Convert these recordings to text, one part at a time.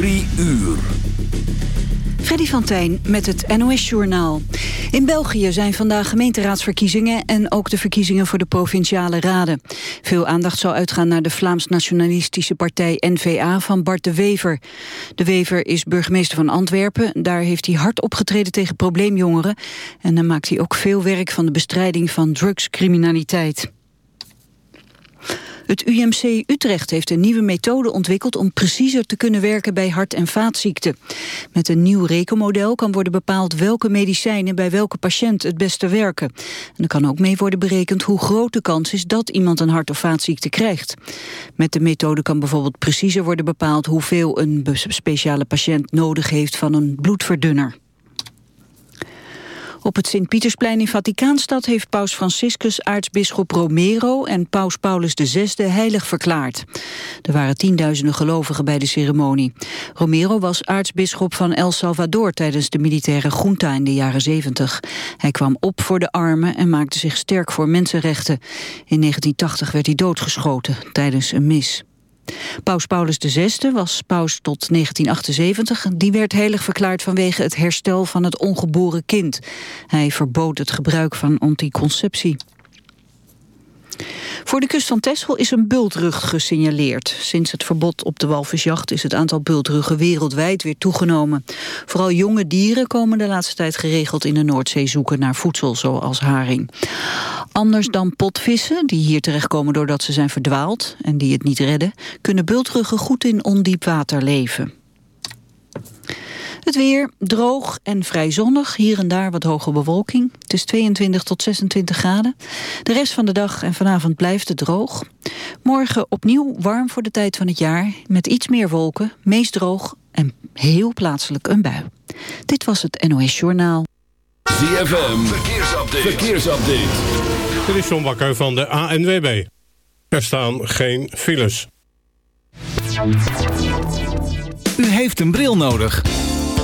Drie uur. Freddy van Tijn met het NOS-journaal. In België zijn vandaag gemeenteraadsverkiezingen... en ook de verkiezingen voor de provinciale raden. Veel aandacht zal uitgaan naar de Vlaams-nationalistische partij N-VA van Bart de Wever. De Wever is burgemeester van Antwerpen. Daar heeft hij hard opgetreden tegen probleemjongeren. En dan maakt hij ook veel werk van de bestrijding van drugscriminaliteit. Het UMC Utrecht heeft een nieuwe methode ontwikkeld om preciezer te kunnen werken bij hart- en vaatziekten. Met een nieuw rekenmodel kan worden bepaald welke medicijnen bij welke patiënt het beste werken. En er kan ook mee worden berekend hoe groot de kans is dat iemand een hart- of vaatziekte krijgt. Met de methode kan bijvoorbeeld preciezer worden bepaald hoeveel een speciale patiënt nodig heeft van een bloedverdunner. Op het Sint-Pietersplein in Vaticaanstad heeft paus Franciscus aartsbisschop Romero en paus Paulus VI heilig verklaard. Er waren tienduizenden gelovigen bij de ceremonie. Romero was aartsbisschop van El Salvador tijdens de militaire junta in de jaren 70. Hij kwam op voor de armen en maakte zich sterk voor mensenrechten. In 1980 werd hij doodgeschoten tijdens een mis. Paus Paulus VI was paus tot 1978. Die werd heilig verklaard vanwege het herstel van het ongeboren kind. Hij verbood het gebruik van anticonceptie. Voor de kust van Texel is een bultrug gesignaleerd. Sinds het verbod op de walvisjacht is het aantal bultruggen wereldwijd weer toegenomen. Vooral jonge dieren komen de laatste tijd geregeld in de Noordzee zoeken naar voedsel, zoals haring. Anders dan potvissen, die hier terechtkomen doordat ze zijn verdwaald en die het niet redden, kunnen bultruggen goed in ondiep water leven. Het weer droog en vrij zonnig. Hier en daar wat hoge bewolking. Het is 22 tot 26 graden. De rest van de dag en vanavond blijft het droog. Morgen opnieuw warm voor de tijd van het jaar. Met iets meer wolken, meest droog en heel plaatselijk een bui. Dit was het NOS Journaal. ZFM, verkeersupdate. verkeersupdate. Dit is John Bakker van de ANWB. Er staan geen files. U heeft een bril nodig.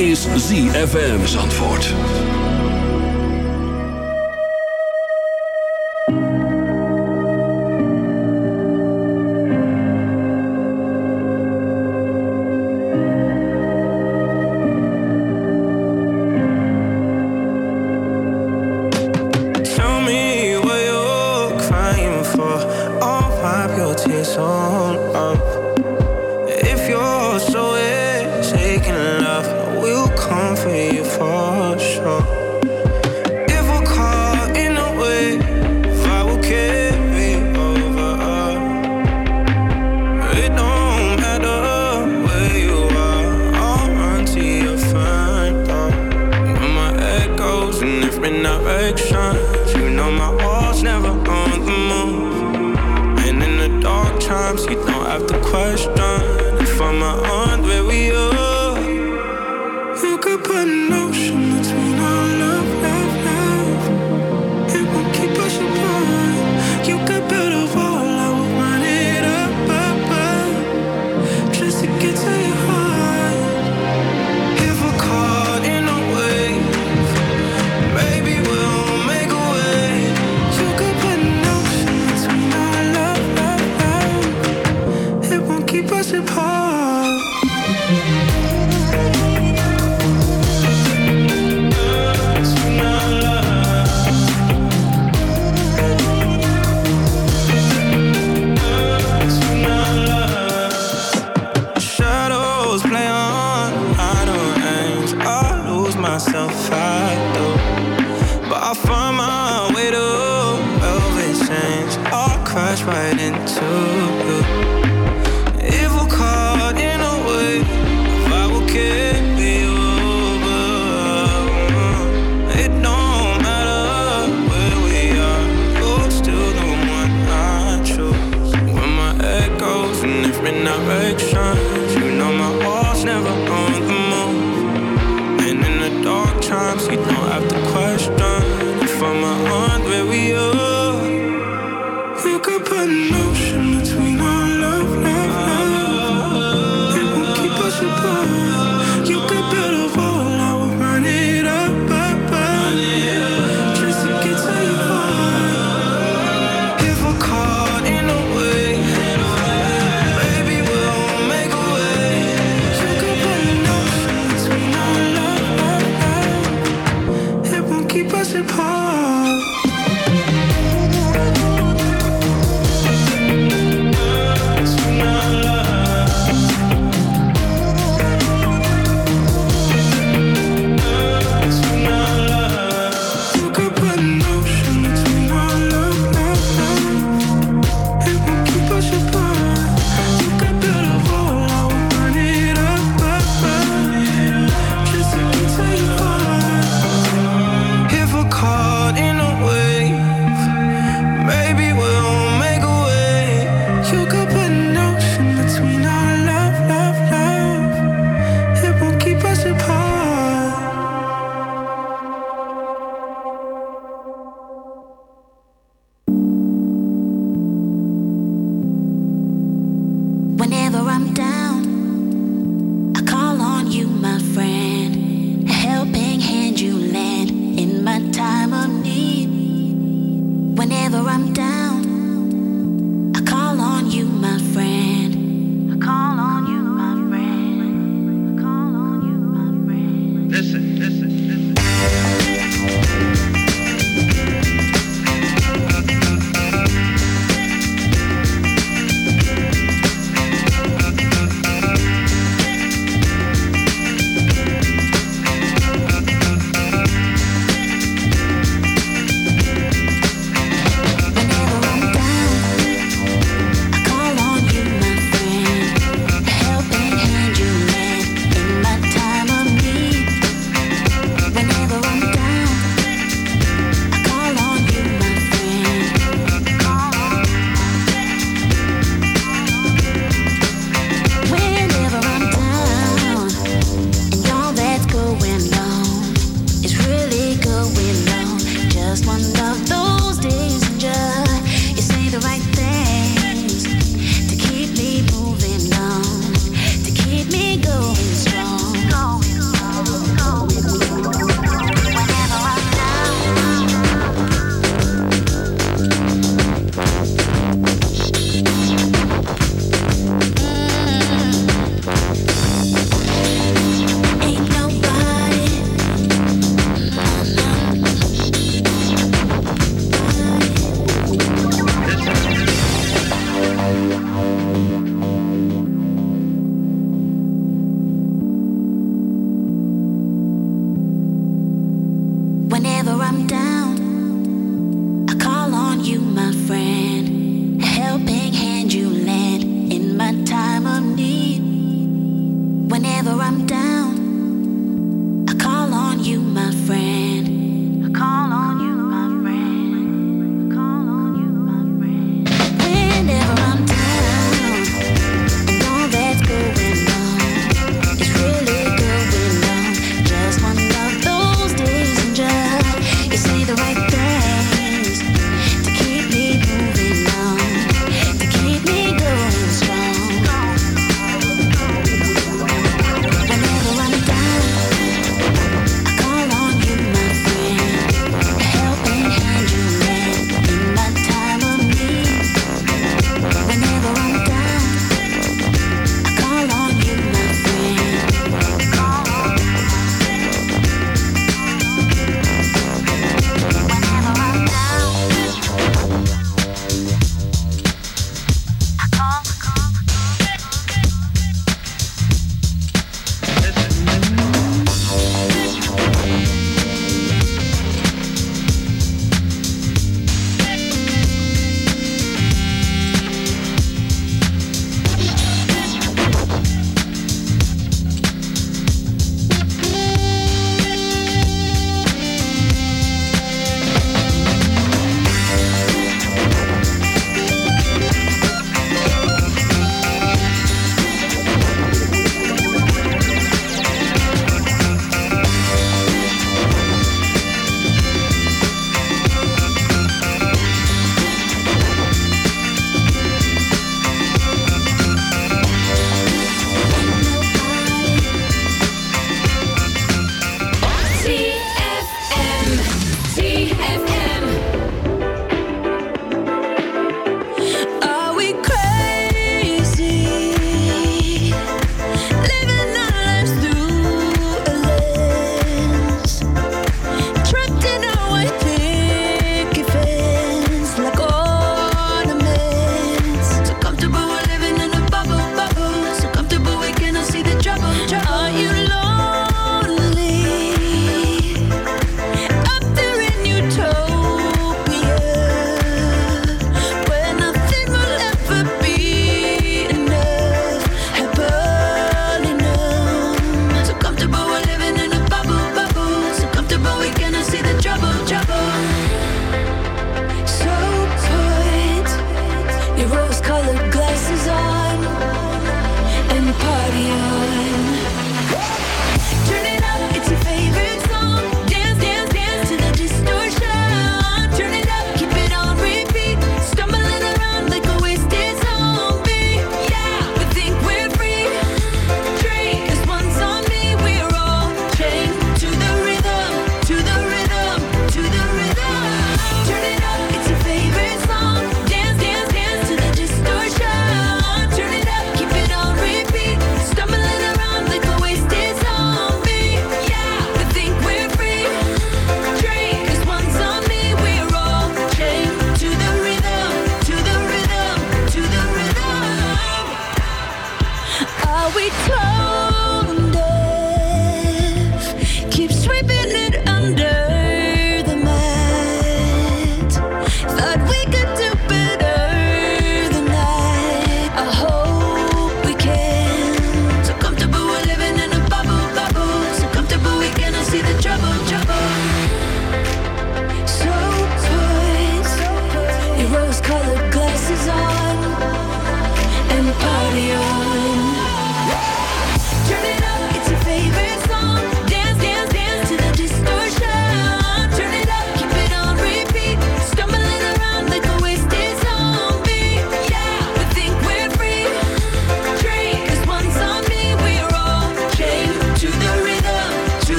Is ZFM Zandvoort. listen, listen.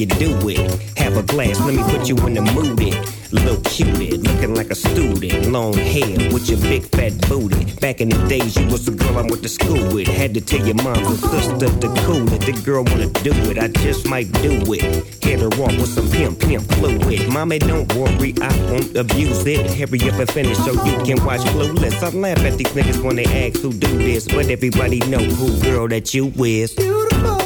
You do it. Have a glass, let me put you in the mood. It. Little cutie, looking like a student. Long hair with your big fat booty. Back in the days, you was the girl I went to school with. Had to tell your mom and sister to cool it. The girl wanna do it, I just might do it. Hit her off with some pimp, pimp fluid. Mommy, don't worry, I won't abuse it. Hurry up and finish so you can watch Clueless. I laugh at these niggas when they ask who do this, but everybody know who girl that you is. When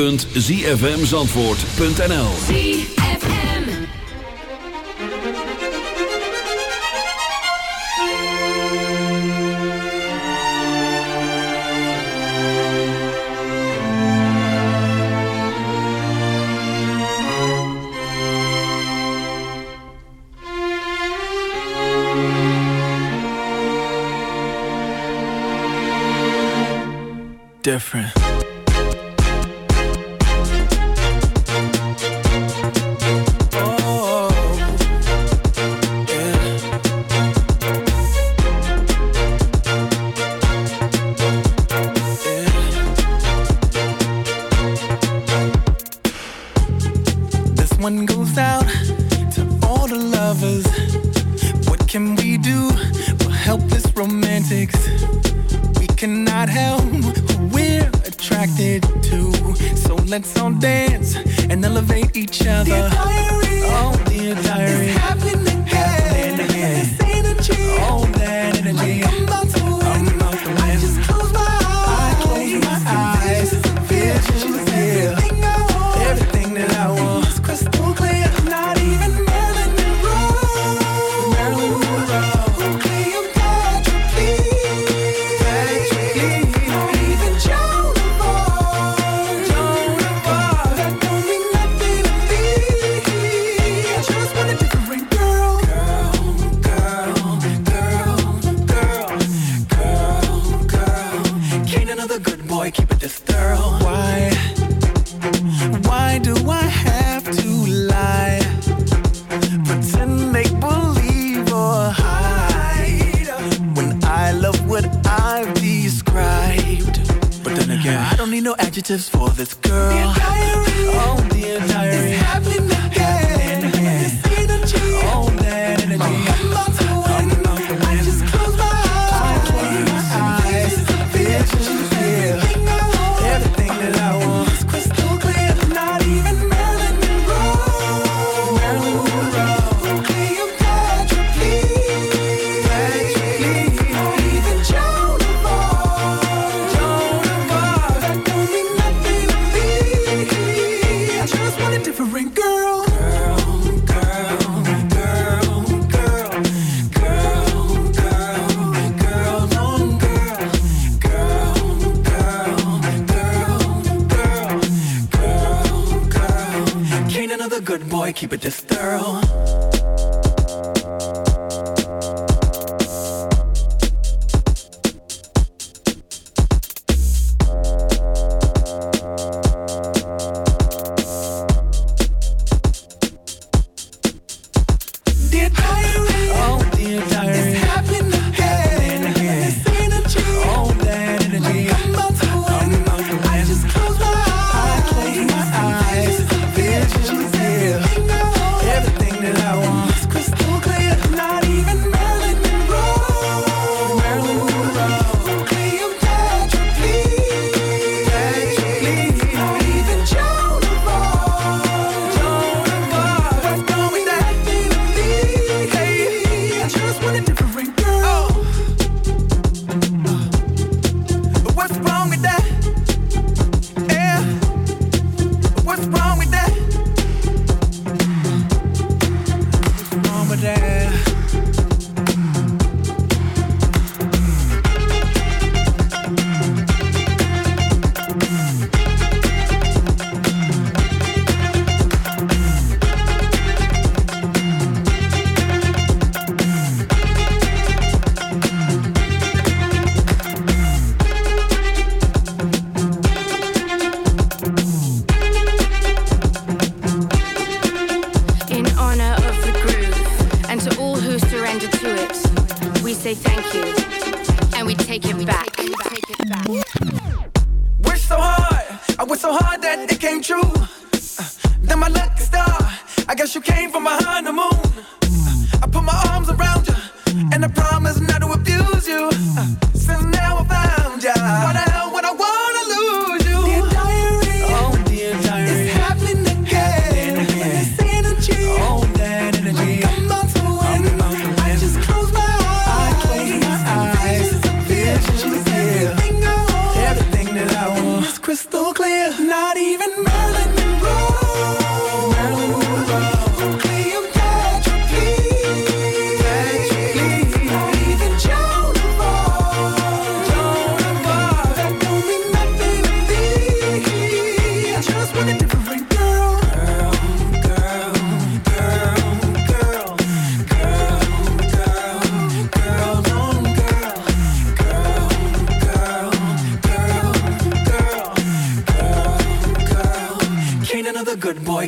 www.zfmzandvoort.nl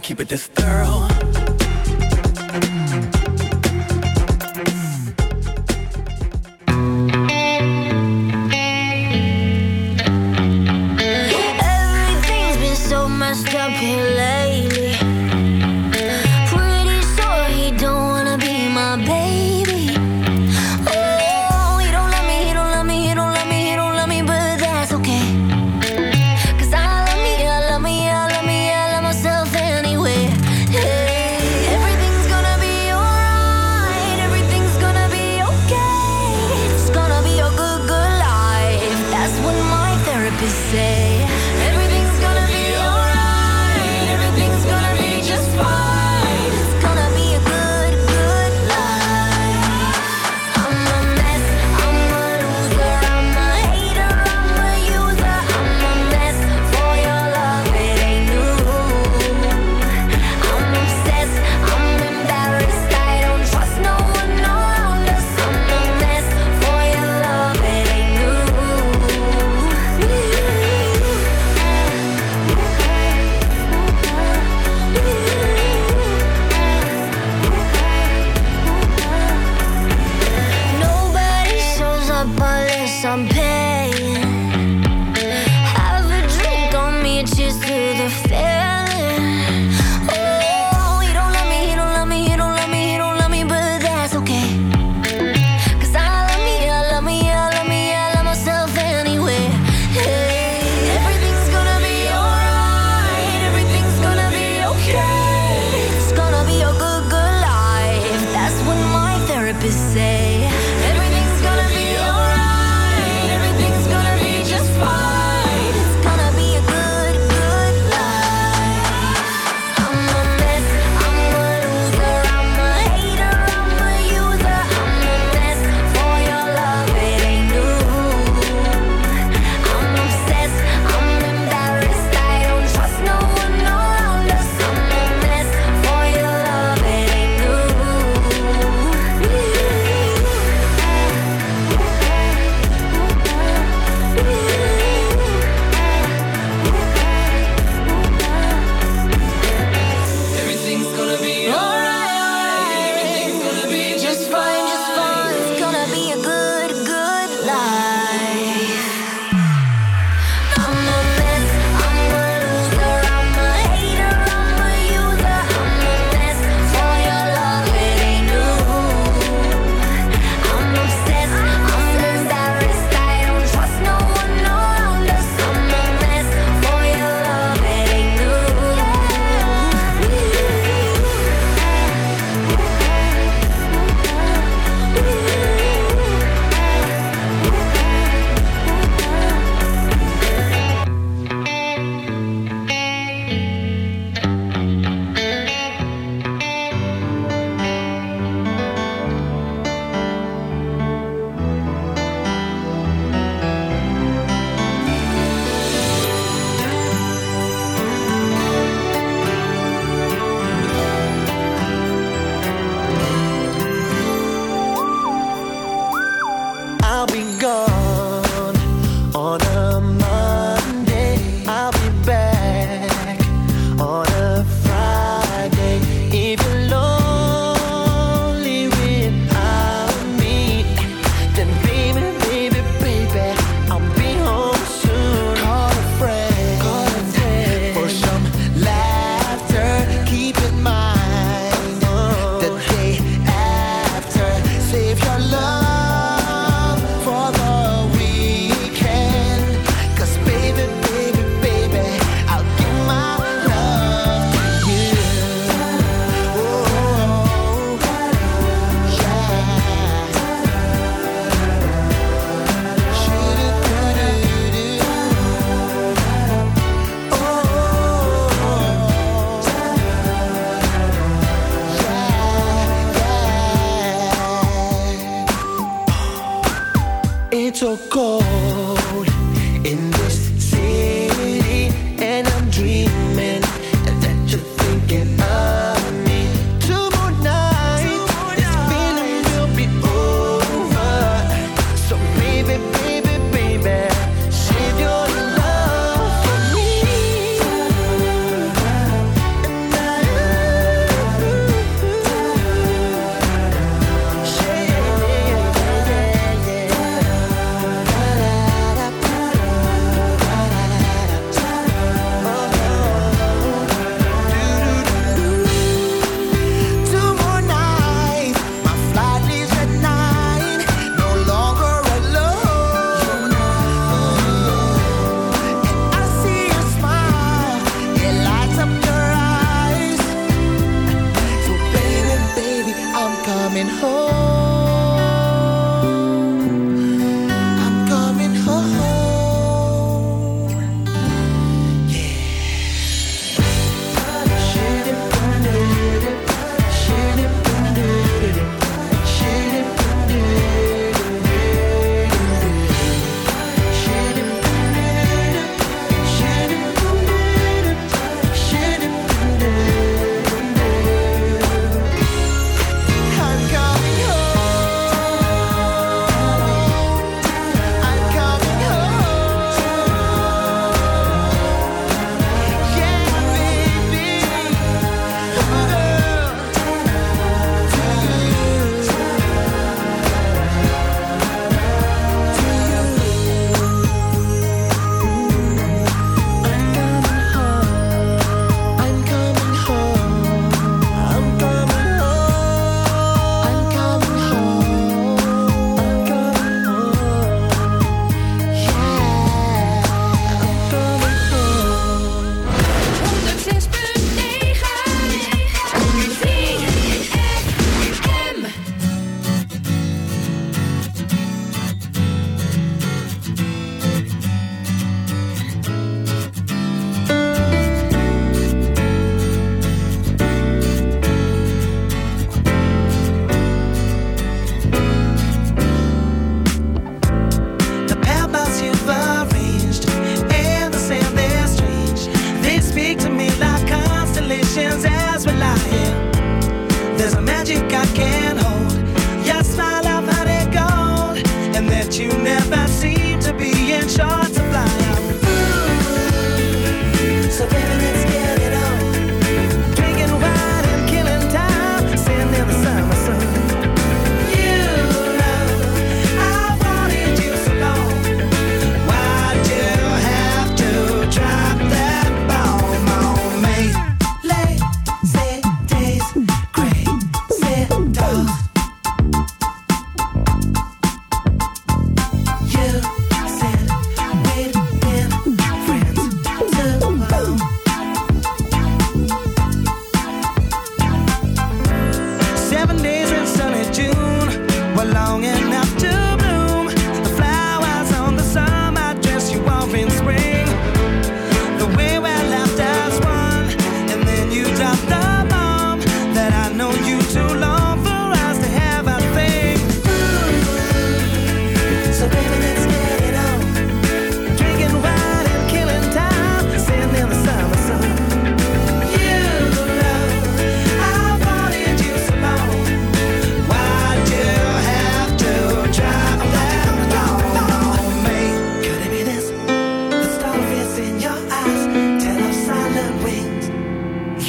keep it this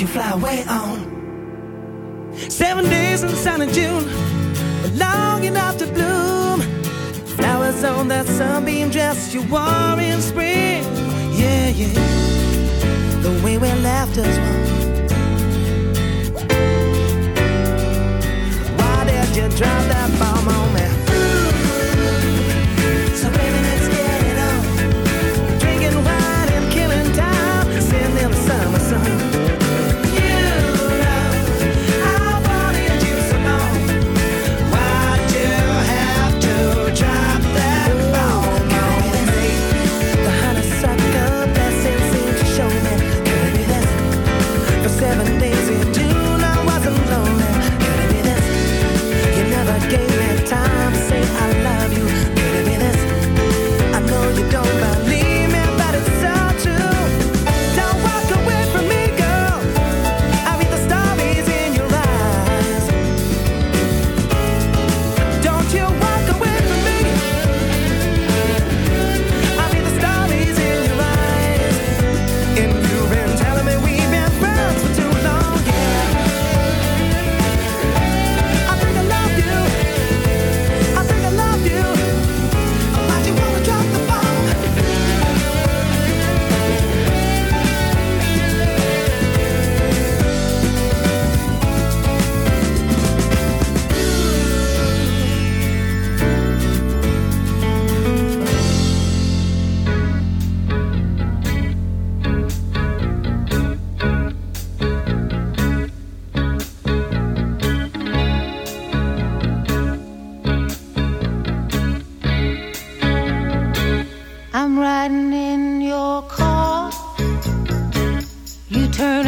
you fly away on. Seven days in sunny June, long enough to bloom. Flowers on that sunbeam dress you wore in spring. Yeah, yeah. The way we left us one. Why did you drop that bomb on me? I'm riding in your car. You turn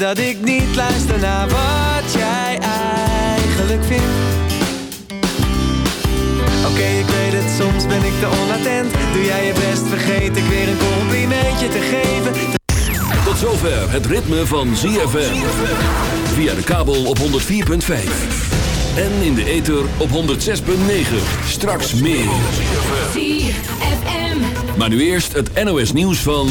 dat ik niet luister naar wat jij eigenlijk vindt. Oké, ik weet het, soms ben ik te onattent. Doe jij je best, vergeet ik weer een complimentje te geven. Tot zover het ritme van ZFM. Via de kabel op 104.5. En in de ether op 106.9. Straks meer. ZFM. Maar nu eerst het NOS nieuws van...